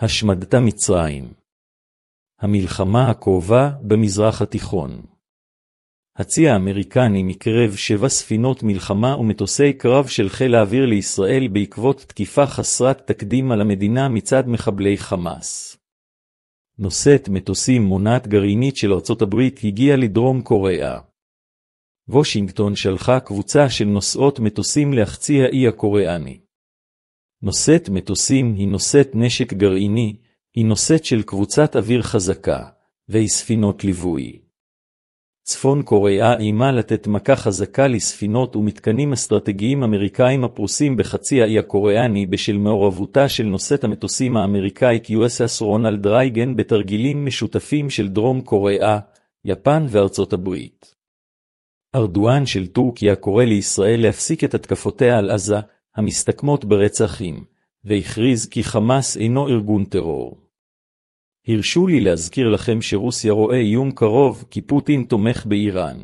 השמדת מצרים המלחמה הקרובה במזרח התיכון הצי האמריקני מקרב שבע ספינות מלחמה ומטוסי קרב של חיל האוויר לישראל בעקבות תקיפה חסרת תקדים על המדינה מצד מחבלי חמאס. נושאת מטוסים מונעת גרעינית של ארצות הברית הגיעה לדרום קוריאה. וושינגטון שלחה קבוצה של נושאות מטוסים לחצי האי הקוריאני. נושאת מטוסים היא נושאת נשק גרעיני, היא נושאת של קבוצת אוויר חזקה, והיא ספינות ליווי. צפון קוריאה איימה לתת מכה חזקה לספינות ומתקנים אסטרטגיים אמריקאים הפרוסים בחצי האי הקוריאני בשל מעורבותה של נושאת המטוסים האמריקאית USS רונלד רייגן בתרגילים משותפים של דרום קוריאה, יפן וארצות הברית. ארדואן של טורקיה קורא לישראל להפסיק את התקפותיה על עזה, המסתכמות ברצחים, והכריז כי חמאס אינו ארגון טרור. הרשו לי להזכיר לכם שרוסיה רואה איום קרוב כי פוטין תומך באיראן.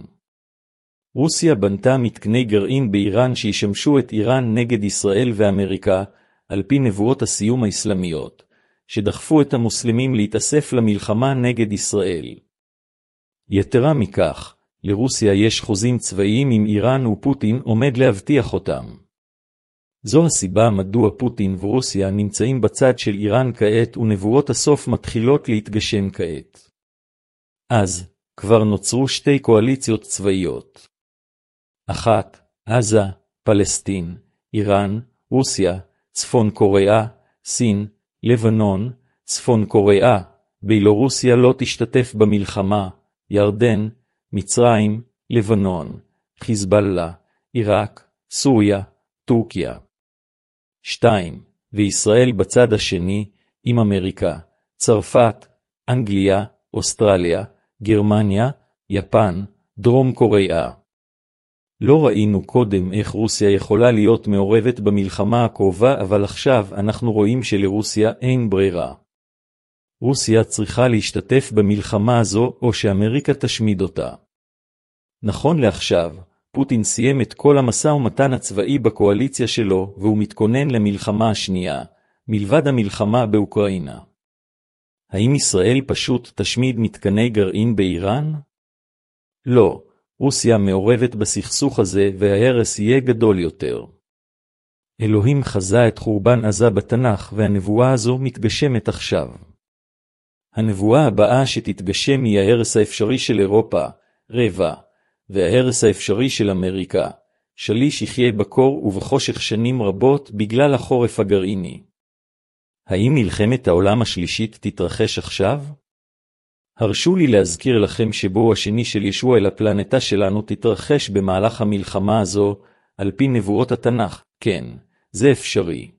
רוסיה בנתה מתקני גרעין באיראן שישמשו את איראן נגד ישראל ואמריקה, על פי נבואות הסיום האסלאמיות, שדחפו את המוסלמים להתאסף למלחמה נגד ישראל. יתרה מכך, לרוסיה יש חוזים צבאיים עם איראן ופוטין עומד להבטיח אותם. זו הסיבה מדוע פוטין ורוסיה נמצאים בצד של איראן כעת ונבואות הסוף מתחילות להתגשם כעת. אז, כבר נוצרו שתי קואליציות צבאיות. אחת, עזה, פלסטין, איראן, רוסיה, צפון קוריאה, סין, לבנון, צפון קוריאה, בילורוסיה לא תשתתף במלחמה, ירדן, מצרים, לבנון, חיזבאללה, עיראק, סוריה, טורקיה. 2. וישראל בצד השני, עם אמריקה, צרפת, אנגליה, אוסטרליה, גרמניה, יפן, דרום קוריאה. לא ראינו קודם איך רוסיה יכולה להיות מעורבת במלחמה הקרובה, אבל עכשיו אנחנו רואים שלרוסיה אין ברירה. רוסיה צריכה להשתתף במלחמה הזו, או שאמריקה תשמיד אותה. נכון לעכשיו, פוטין סיים את כל המשא ומתן הצבאי בקואליציה שלו, והוא מתכונן למלחמה השנייה, מלבד המלחמה באוקראינה. האם ישראל פשוט תשמיד מתקני גרעין באיראן? לא, רוסיה מעורבת בסכסוך הזה וההרס יהיה גדול יותר. אלוהים חזה את חורבן עזה בתנ"ך, והנבואה הזו מתגשמת עכשיו. הנבואה הבאה שתתגשם היא ההרס האפשרי של אירופה, רבע, וההרס האפשרי של אמריקה, שליש יחיה בקור ובחושך שנים רבות בגלל החורף הגרעיני. האם מלחמת העולם השלישית תתרחש עכשיו? הרשו לי להזכיר לכם שבו השני של ישוע אל הפלנטה שלנו תתרחש במהלך המלחמה הזו, על פי נבואות התנ"ך, כן, זה אפשרי.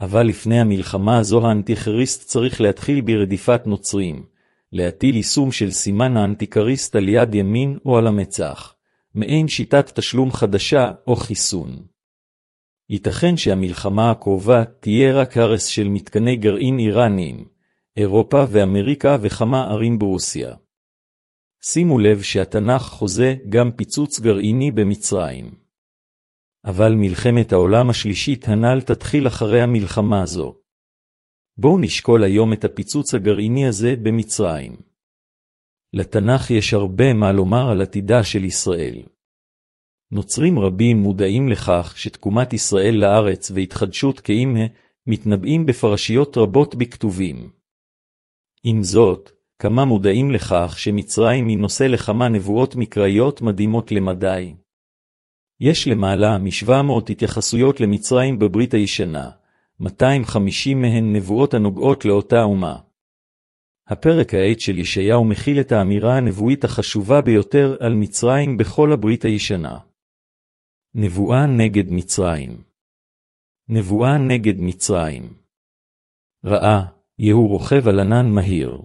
אבל לפני המלחמה הזו האנטיכריסט צריך להתחיל ברדיפת נוצרים, להטיל יישום של סימן האנטיקריסט על יד ימין או על המצח, מעין שיטת תשלום חדשה או חיסון. ייתכן שהמלחמה הקרובה תהיה רק הרס של מתקני גרעין איראניים, אירופה ואמריקה וכמה ערים ברוסיה. שימו לב שהתנ"ך חוזה גם פיצוץ גרעיני במצרים. אבל מלחמת העולם השלישית הנ"ל תתחיל אחרי המלחמה הזו. בואו נשקול היום את הפיצוץ הגרעיני הזה במצרים. לתנ"ך יש הרבה מה לומר על עתידה של ישראל. נוצרים רבים מודעים לכך שתקומת ישראל לארץ והתחדשות כאימה מתנבאים בפרשיות רבות בכתובים. עם זאת, כמה מודעים לכך שמצרים היא נושא לכמה נבואות מקראיות מדהימות למדי. יש למעלה מ-700 התייחסויות למצרים בברית הישנה, 250 מהן נבואות הנוגעות לאותה אומה. הפרק העט של ישעיהו מכיל את האמירה הנבואית החשובה ביותר על מצרים בכל הברית הישנה. נבואה נגד מצרים נבואה נגד מצרים ראה, יהוא רוכב על ענן מהיר.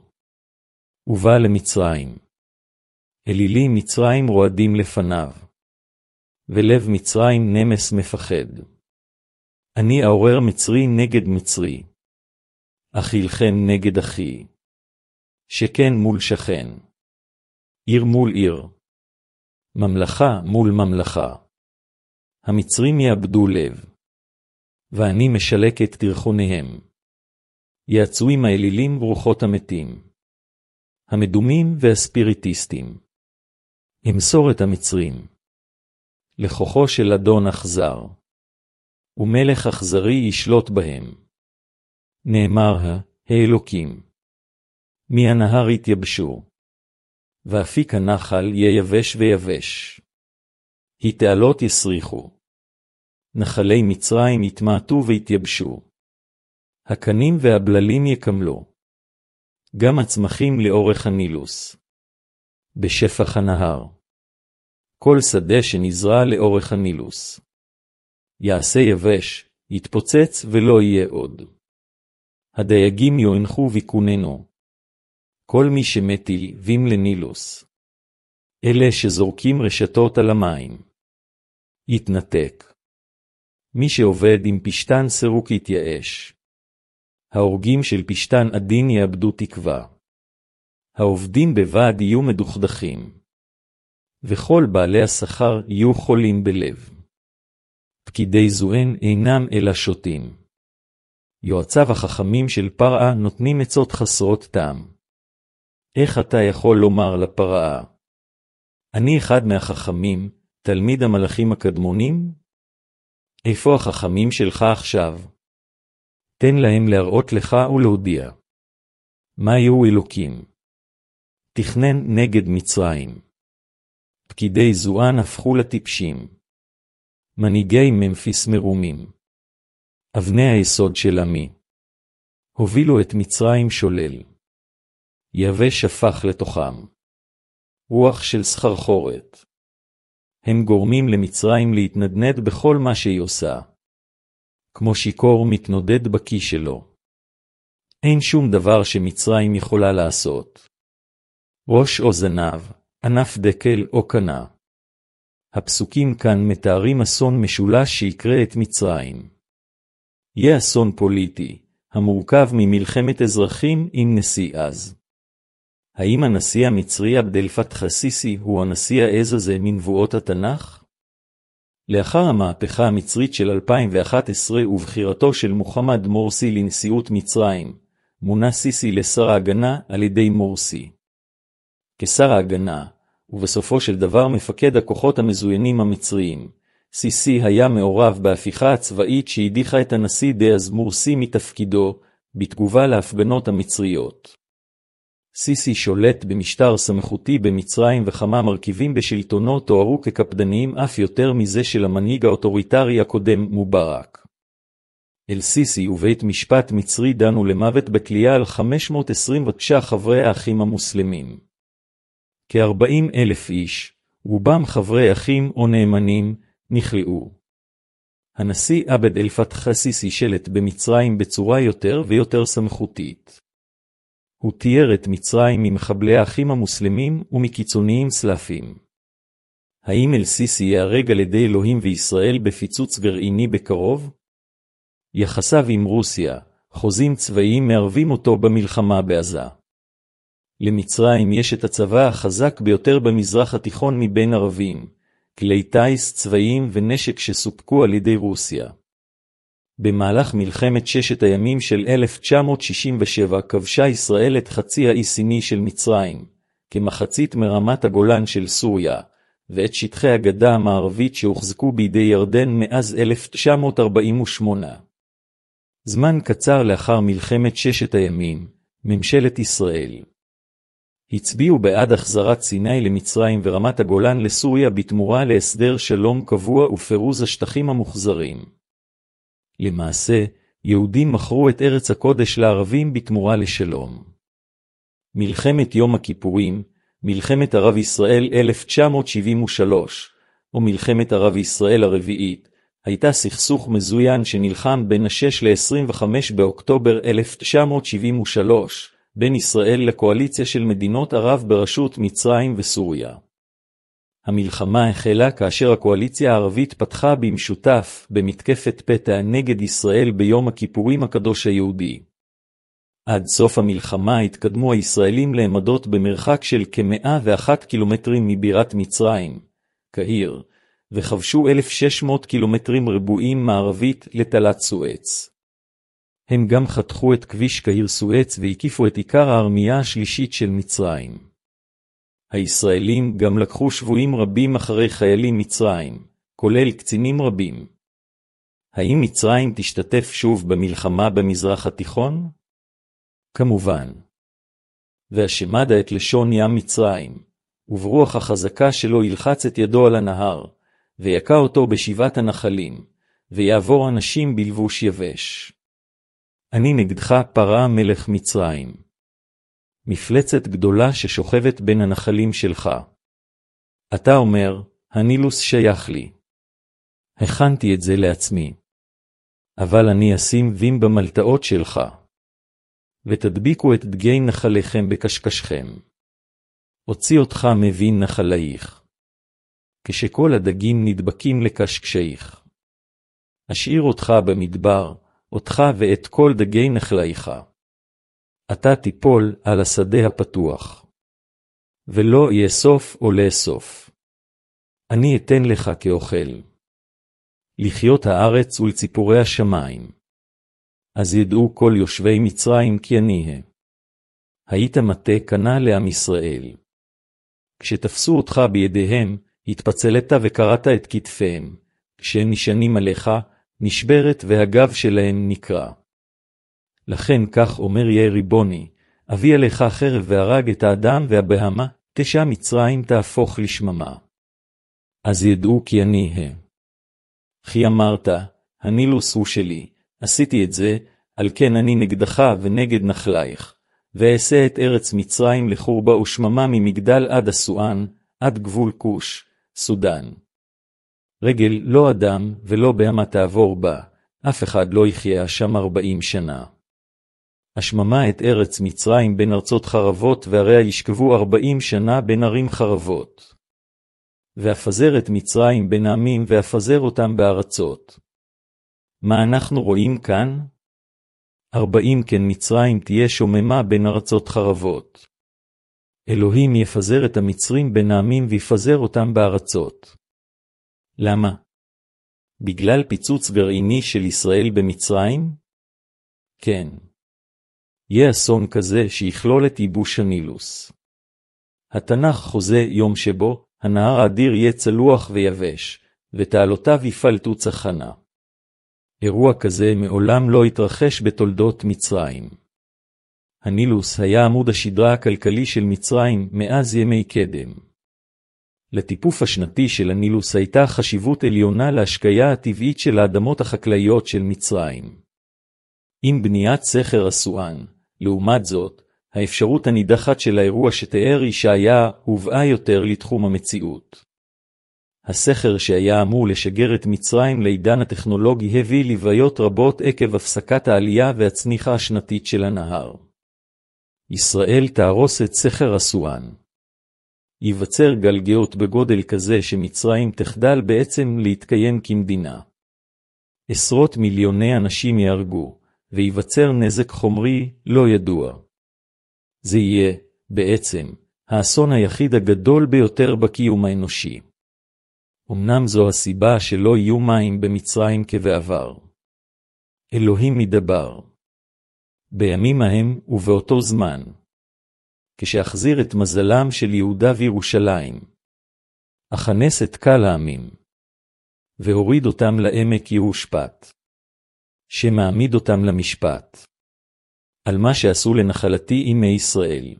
ובא למצרים. אלילי מצרים רועדים לפניו. ולב מצרים נמס מפחד. אני אעורר מצרי נגד מצרי. אכילכם נגד אחי. שכן מול שכן. עיר מול עיר. ממלכה מול ממלכה. המצרים יאבדו לב. ואני משלק את תרחוניהם. יעצו עם האלילים ורוחות המתים. המדומים והספיריטיסטים. אמסור את המצרים. לכוחו של אדון אכזר. ומלך אכזרי ישלוט בהם. נאמר האלוקים. מהנהר יתייבשו. ואפיק הנחל ייבש ויבש. התעלות יסריחו. נחלי מצרים יתמעטו ויתייבשו. הקנים והבללים יקמלו. גם הצמחים לאורך הנילוס. בשפח הנהר. כל שדה שנזרע לאורך הנילוס. יעשה יבש, יתפוצץ ולא יהיה עוד. הדייגים יוענחו ויכוננו. כל מי שמטיל בים לנילוס. אלה שזורקים רשתות על המים. יתנתק. מי שעובד עם פשתן סירוק יתייאש. ההורגים של פשתן עדין יאבדו תקווה. העובדים בוועד יהיו מדוכדכים. וכל בעלי השכר יהיו חולים בלב. פקידי זוהן אינם אלא שוטים. יועציו החכמים של פרעה נותנים עצות חסרות טעם. איך אתה יכול לומר לפרעה? אני אחד מהחכמים, תלמיד המלאכים הקדמונים? איפה החכמים שלך עכשיו? תן להם להראות לך ולהודיע. מה יהיו אלוקים? תכנן נגד מצרים. פקידי זואן הפכו לטיפשים. מנהיגי ממפיס מרומים. אבני היסוד של עמי. הובילו את מצרים שולל. יבש הפך לתוכם. רוח של סחרחורת. הם גורמים למצרים להתנדנד בכל מה שהיא עושה. כמו שיכור מתנודד בכי שלו. אין שום דבר שמצרים יכולה לעשות. ראש או זנב, ענף דקל או קנה. הפסוקים כאן מתארים אסון משולש שיקרה את מצרים. יהיה אסון פוליטי, המורכב ממלחמת אזרחים עם נשיא עז. האם הנשיא המצרי עבד אל פתח א-סיסי הוא הנשיא העז הזה מנבואות התנ"ך? לאחר המהפכה המצרית של 2011 ובחירתו של מוחמד מורסי לנשיאות מצרים, מונה סיסי לשר ההגנה על ידי מורסי. כשר ההגנה, ובסופו של דבר מפקד הכוחות המזוינים המצריים, סיסי היה מעורב בהפיכה הצבאית שהדיחה את הנשיא דאז מורסי מתפקידו, בתגובה להפגנות המצריות. סיסי שולט במשטר סמכותי במצרים וכמה מרכיבים בשלטונו תוארו כקפדניים אף יותר מזה של המנהיג האוטוריטרי הקודם מובארק. אל-סיסי ובית משפט מצרי דנו למוות בתלייה על 529 חברי האחים המוסלמים. כ-40 אלף איש, רובם חברי אחים או נאמנים, נכלאו. הנשיא עבד אל-פתח א-סיסי שלט במצרים בצורה יותר ויותר סמכותית. הוא תיאר את מצרים ממחבלי האחים המוסלמים ומקיצוניים סלאפים. האם אל-סיסי ייהרג על ידי אלוהים וישראל בפיצוץ גרעיני בקרוב? יחסיו עם רוסיה, חוזים צבאיים מערבים אותו במלחמה בעזה. למצרים יש את הצבא החזק ביותר במזרח התיכון מבין ערבים, כלי טיס צבאיים ונשק שסופקו על ידי רוסיה. במהלך מלחמת ששת הימים של 1967 כבשה ישראל את חצי האי סיני של מצרים, כמחצית מרמת הגולן של סוריה, ואת שטחי הגדה המערבית שהוחזקו בידי ירדן מאז 1948. זמן קצר לאחר מלחמת ששת הימים, ממשלת ישראל הצביעו בעד החזרת סיני למצרים ורמת הגולן לסוריה בתמורה להסדר שלום קבוע ופירוז השטחים המוחזרים. למעשה, יהודים מכרו את ארץ הקודש לערבים בתמורה לשלום. מלחמת יום הכיפורים, מלחמת ערב ישראל 1973, או מלחמת ערב ישראל הרביעית, הייתה סכסוך מזוין שנלחם בין ה-6 ל-25 באוקטובר 1973, בין ישראל לקואליציה של מדינות ערב בראשות מצרים וסוריה. המלחמה החלה כאשר הקואליציה הערבית פתחה במשותף במתקפת פתע נגד ישראל ביום הכיפורים הקדוש היהודי. עד סוף המלחמה התקדמו הישראלים לעמדות במרחק של כ-101 קילומטרים מבירת מצרים, קהיר, וכבשו 1,600 קילומטרים רבועים מערבית לתלת סואץ. הם גם חתכו את כביש קהיר סואץ והקיפו את עיקר הארמייה השלישית של מצרים. הישראלים גם לקחו שבויים רבים אחרי חיילים מצרים, כולל קצינים רבים. האם מצרים תשתתף שוב במלחמה במזרח התיכון? כמובן. והשמדה את לשון ים מצרים, וברוח החזקה שלו ילחץ את ידו על הנהר, ויכה אותו בשבעת הנחלים, ויעבור אנשים בלבוש יבש. אני נגדך פרה מלך מצרים. מפלצת גדולה ששוכבת בין הנחלים שלך. אתה אומר, הנילוס שייך לי. הכנתי את זה לעצמי. אבל אני אשים ווים במלטעות שלך. ותדביקו את דגי נחליכם בקשקשכם. הוציא אותך מבין נחלייך. כשכל הדגים נדבקים לקשקשייך. אשאיר אותך במדבר, אותך ואת כל דגי נחלייך. אתה תיפול על השדה הפתוח. ולא יאסוף או לאסוף. אני אתן לך כאוכל. לחיות הארץ ולציפורי השמיים. אז ידעו כל יושבי מצרים כי אני הם. היית מטה קנה לעם ישראל. כשתפסו אותך בידיהם, התפצלת וקרעת את כתפיהם. כשהם נשענים עליך, נשברת והגב שלהם נקרע. לכן כך אומר יהיה ריבוני, אביא עליך חרב והרג את האדם והבהמה, תשע מצרים תהפוך לשממה. אז ידעו כי אני הם. כי אמרת, הנילוס הוא שלי, עשיתי את זה, על כן אני נגדך ונגד נחלייך, ואעשה את ארץ מצרים לחורבה ושממה ממגדל עד אסואן, עד גבול כוש, סודן. רגל לא אדם ולא בהמה תעבור בה, אף אחד לא יחיה שם ארבעים שנה. השממה את ארץ מצרים בין ארצות חרבות, והריה ישכבו ארבעים שנה בין ערים חרבות. ואפזר את מצרים בין העמים, ואפזר אותם בארצות. מה אנחנו רואים כאן? ארבעים כן מצרים תהיה שוממה בין ארצות חרבות. אלוהים יפזר את המצרים בין העמים ויפזר אותם בארצות. למה? בגלל פיצוץ גרעיני של ישראל במצרים? כן. יהיה אסון כזה שיכלול את ייבוש הנילוס. התנ"ך חוזה יום שבו הנהר האדיר יהיה צלוח ויבש, ותעלותיו יפלטו צחנה. אירוע כזה מעולם לא התרחש בתולדות מצרים. הנילוס היה עמוד השדרה הכלכלי של מצרים מאז ימי קדם. לטיפוף השנתי של הנילוס הייתה חשיבות עליונה להשקיה הטבעית של האדמות החקלאיות של מצרים. עם בניית סכר אסואן, לעומת זאת, האפשרות הנידחת של האירוע שתיאר ישעיה הובאה יותר לתחום המציאות. הסכר שהיה אמור לשגר את מצרים לעידן הטכנולוגי הביא לבעיות רבות עקב הפסקת העלייה והצניחה השנתית של הנהר. ישראל תהרוס את סכר אסואן. ייווצר גלגאות בגודל כזה שמצרים תחדל בעצם להתקיים כמדינה. עשרות מיליוני אנשים יהרגו, וייווצר נזק חומרי לא ידוע. זה יהיה, בעצם, האסון היחיד הגדול ביותר בקיום האנושי. אמנם זו הסיבה שלא יהיו מים במצרים כבעבר. אלוהים מדבר. בימים ההם ובאותו זמן, כשאחזיר את מזלם של יהודה וירושלים. אכנס את קל העמים, והוריד אותם לעמק יהושפט, שמעמיד אותם למשפט, על מה שעשו לנחלתי עמי ישראל.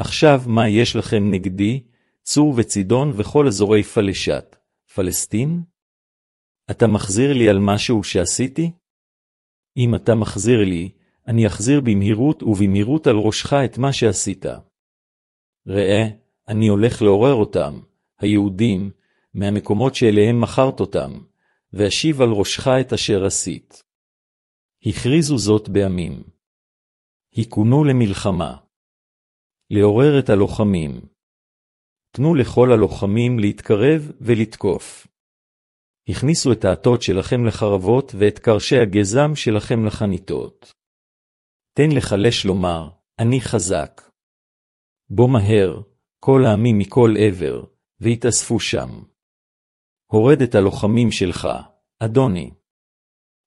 עכשיו מה יש לכם נגדי, צור וצידון וכל אזורי פלשת, פלסטין? אתה מחזיר לי על משהו שעשיתי? אם אתה מחזיר לי, אני אחזיר במהירות ובמהירות על ראשך את מה שעשית. ראה, אני הולך לעורר אותם, היהודים, מהמקומות שאליהם מכרת אותם, ואשיב על ראשך את אשר עשית. הכריזו זאת בעמים. היכונו למלחמה. לעורר את הלוחמים. תנו לכל הלוחמים להתקרב ולתקוף. הכניסו את האתות שלכם לחרבות ואת קרשי הגזם שלכם לחניתות. תן לחלש לומר, אני חזק. בוא מהר, כל העמים מכל עבר, והתאספו שם. הורד את הלוחמים שלך, אדוני.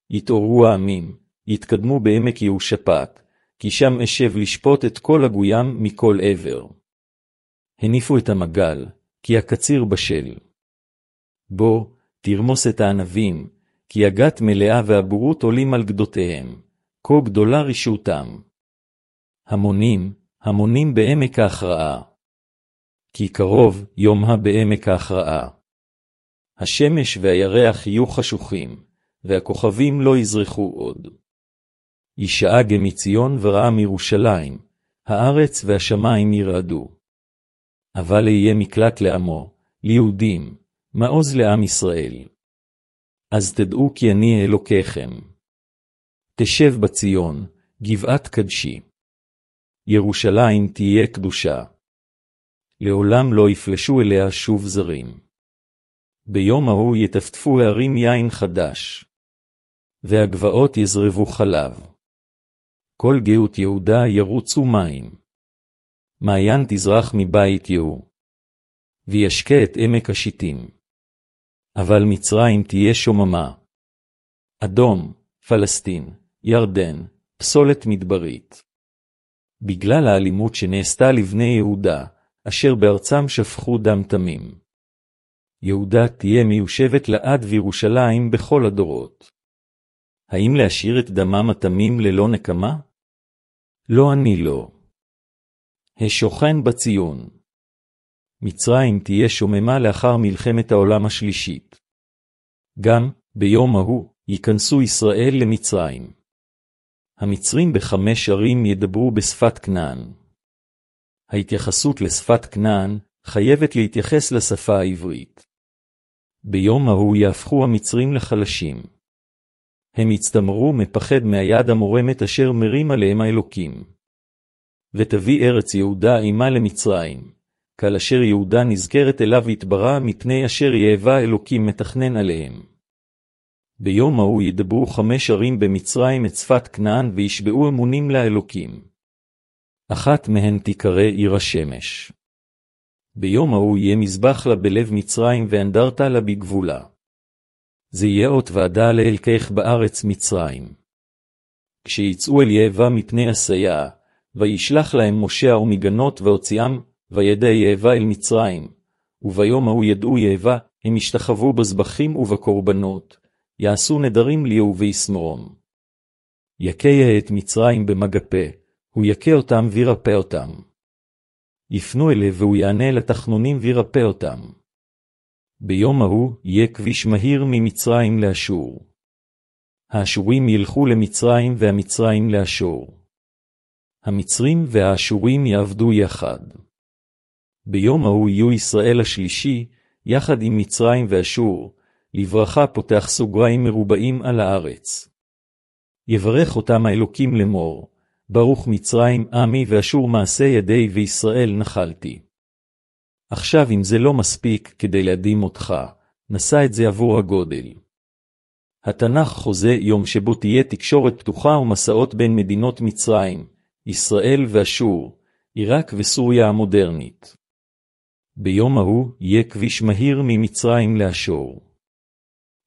יתעוררו העמים, יתקדמו בעמק יהושפט, כי שם אשב לשפוט את כל הגוים מכל עבר. הניפו את המגל, כי הקציר בשל. בו, תרמוס את הענבים, כי הגת מלאה והבורות עולים על גדותיהם, כה גדולה רשעותם. המונים, המונים בעמק ההכרעה. כי קרוב יום בעמק ההכרעה. השמש והירח יהיו חשוכים, והכוכבים לא יזרחו עוד. ישאג מציון ורעה מירושלים, הארץ והשמיים ירעדו. אבל אהיה מקלט לעמו, ליהודים, מעוז לעם ישראל. אז תדעו כי אני אלוקיכם. תשב בציון, גבעת קדשי. ירושלים תהיה קדושה. לעולם לא יפלשו אליה שוב זרים. ביום ההוא יטפטפו הערים יין חדש, והגבעות יזרבו חלב. כל גאות יהודה ירוצו מים. מעיין תזרח מבית יהוא. וישקה את עמק השיטים. אבל מצרים תהיה שוממה. אדום, פלסטין, ירדן, פסולת מדברית. בגלל האלימות שנעשתה לבני יהודה, אשר בארצם שפכו דם תמים. יהודה תהיה מיושבת לעד וירושלים בכל הדורות. האם להשאיר את דמם התמים ללא נקמה? לא אני לא. השוכן בציון. מצרים תהיה שוממה לאחר מלחמת העולם השלישית. גם, ביום ההוא, ייכנסו ישראל למצרים. המצרים בחמש ערים ידברו בשפת כנען. ההתייחסות לשפת כנען חייבת להתייחס לשפה העברית. ביום ההוא יהפכו המצרים לחלשים. הם יצטמרו מפחד מהיד המורמת אשר מרים עליהם האלוקים. ותביא ארץ יהודה עמה למצרים, קל אשר יהודה נזכרת אליו יתברא מפני אשר יאבה אלוקים מתכנן עליהם. ביום ההוא ידברו חמש ערים במצרים את שפת כנען וישבעו אמונים לאלוקים. אחת מהן תיקרא עיר השמש. ביום ההוא יהיה מזבח לה בלב מצרים ואנדרתה לה בגבולה. זה יהיה אות ועדה לאלקך בארץ מצרים. כשיצאו אל יאבה מפני עשיה, וישלח להם משה ומגנות והוציאם, וידע יאבה אל מצרים. וביום ההוא ידעו יאבה, הם ישתחוו בזבחים ובקורבנות, יעשו נדרים ליהו וישמרום. יקה את מצרים במגפה, הוא יכה אותם וירפא אותם. יפנו אליו והוא יענה לתחנונים וירפא אותם. ביום ההוא יהיה כביש מהיר ממצרים לאשור. האשורים ילכו למצרים והמצרים לאשור. המצרים והאשורים יעבדו יחד. ביום ההוא יהיו ישראל השלישי, יחד עם מצרים ואשור, לברכה פותח סוגריים מרובעים על הארץ. יברך אותם האלוקים לאמור, ברוך מצרים עמי ואשור מעשה ידי וישראל נחלתי. עכשיו אם זה לא מספיק כדי להדהים אותך, נשא את זה עבור הגודל. התנ"ך חוזה יום שבו תהיה תקשורת פתוחה ומסעות בין מדינות מצרים, ישראל ואשור, עיראק וסוריה המודרנית. ביום ההוא יהיה כביש מהיר ממצרים לאשור.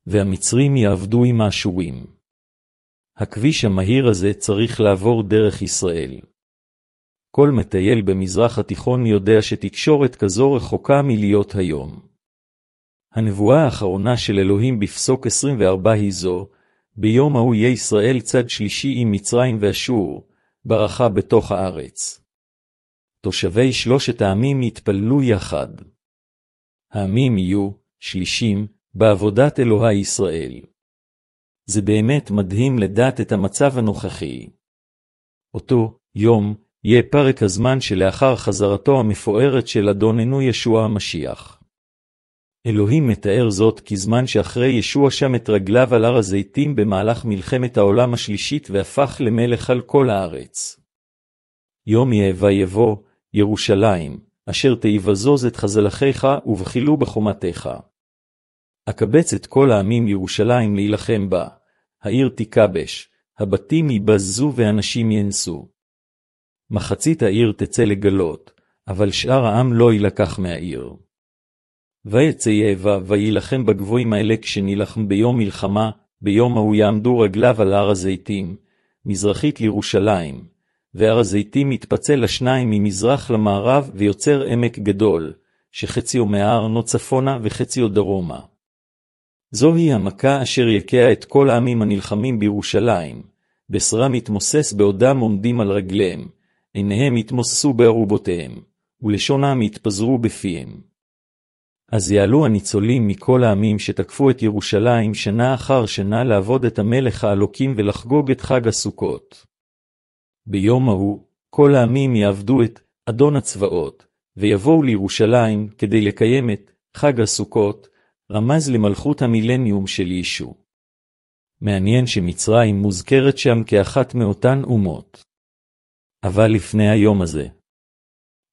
והמצרים יעבדו עם האשורים. הכביש המהיר הזה צריך לעבור דרך ישראל. כל מטייל במזרח התיכון יודע שתקשורת כזו רחוקה מלהיות היום. הנבואה האחרונה של אלוהים בפסוק 24 היא זו, ביום ההוא יהיה ישראל צד שלישי עם מצרים ואשור, ברכה בתוך הארץ. תושבי שלושת העמים יתפללו יחד. העמים יהיו, שלישים, בעבודת אלוהי ישראל. זה באמת מדהים לדעת את המצב הנוכחי. אותו יום יהיה פרק הזמן שלאחר חזרתו המפוארת של אדוננו ישוע המשיח. אלוהים מתאר זאת כזמן שאחרי ישוע שם את רגליו על הר הזיתים במהלך מלחמת העולם השלישית והפך למלך על כל הארץ. יום יאבה יבוא, ירושלים, אשר תיבזוז את חזלכיך ובחילו בחומתיך. אקבץ את כל העמים ירושלים להילחם בה, העיר תיכבש, הבתים ייבזזו ואנשים ינסו. מחצית העיר תצא לגלות, אבל שאר העם לא יילקח מהעיר. ויצא יאבה ויילחם בגבוהים האלה כשנילחם ביום מלחמה, ביום ההוא יעמדו רגליו על הר הזיתים, מזרחית לירושלים, והר הזיתים מתפצל לשניים ממזרח למערב ויוצר עמק גדול, שחציו מהר צפונה וחציו דרומה. זוהי המכה אשר יקע את כל העמים הנלחמים בירושלים, בשרם יתמוסס בעודם עומדים על רגליהם, עיניהם יתמוססו בארובותיהם, ולשונם יתפזרו בפיהם. אז יעלו הניצולים מכל העמים שתקפו את ירושלים שנה אחר שנה לעבוד את המלך האלוקים ולחגוג את חג הסוכות. ביום ההוא, כל העמים יעבדו את אדון הצבאות, ויבואו לירושלים כדי לקיים את חג הסוכות, רמז למלכות המילניום של ישו. מעניין שמצרים מוזכרת שם כאחת מאותן אומות. אבל לפני היום הזה,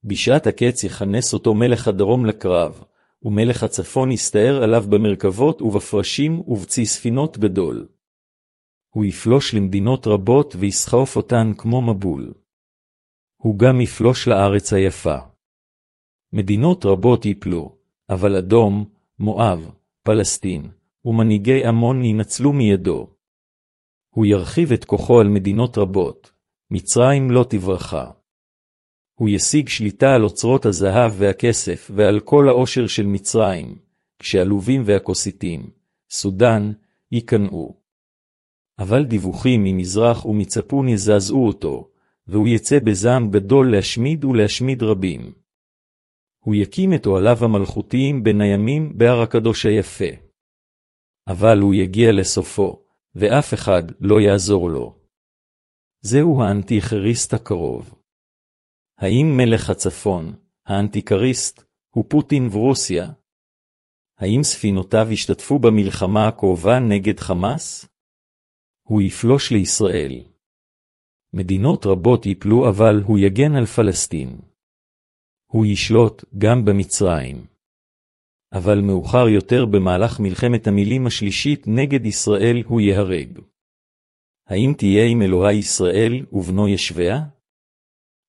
בשעת הקץ יכנס אותו מלך הדרום לקרב, ומלך הצפון יסתער עליו במרכבות ובפרשים ובצי ספינות גדול. הוא יפלוש למדינות רבות ויסחוף אותן כמו מבול. הוא גם יפלוש לארץ היפה. מדינות רבות יפלו, אבל אדום, מואב, פלסטין, ומנהיגי עמון ינצלו מידו. הוא ירחיב את כוחו על מדינות רבות, מצרים לא תברחה. הוא ישיג שליטה על אוצרות הזהב והכסף ועל כל העושר של מצרים, כשהלובים והכוסיתים, סודן, ייכנעו. אבל דיווחים ממזרח ומצפון יזעזעו אותו, והוא יצא בזעם גדול להשמיד ולהשמיד רבים. הוא יקים את אוהליו המלכותיים בין הימים בהר הקדוש היפה. אבל הוא יגיע לסופו, ואף אחד לא יעזור לו. זהו האנטיכריסט הקרוב. האם מלך הצפון, האנטיקריסט, הוא פוטין ורוסיה? האם ספינותיו השתתפו במלחמה הקרובה נגד חמאס? הוא יפלוש לישראל. מדינות רבות יפלו אבל הוא יגן על פלסטין. הוא ישלוט גם במצרים. אבל מאוחר יותר במהלך מלחמת המילים השלישית נגד ישראל הוא ייהרג. האם תהיה עם אלוהי ישראל ובנו ישביה?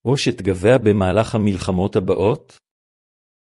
או שתגבע במהלך המלחמות הבאות?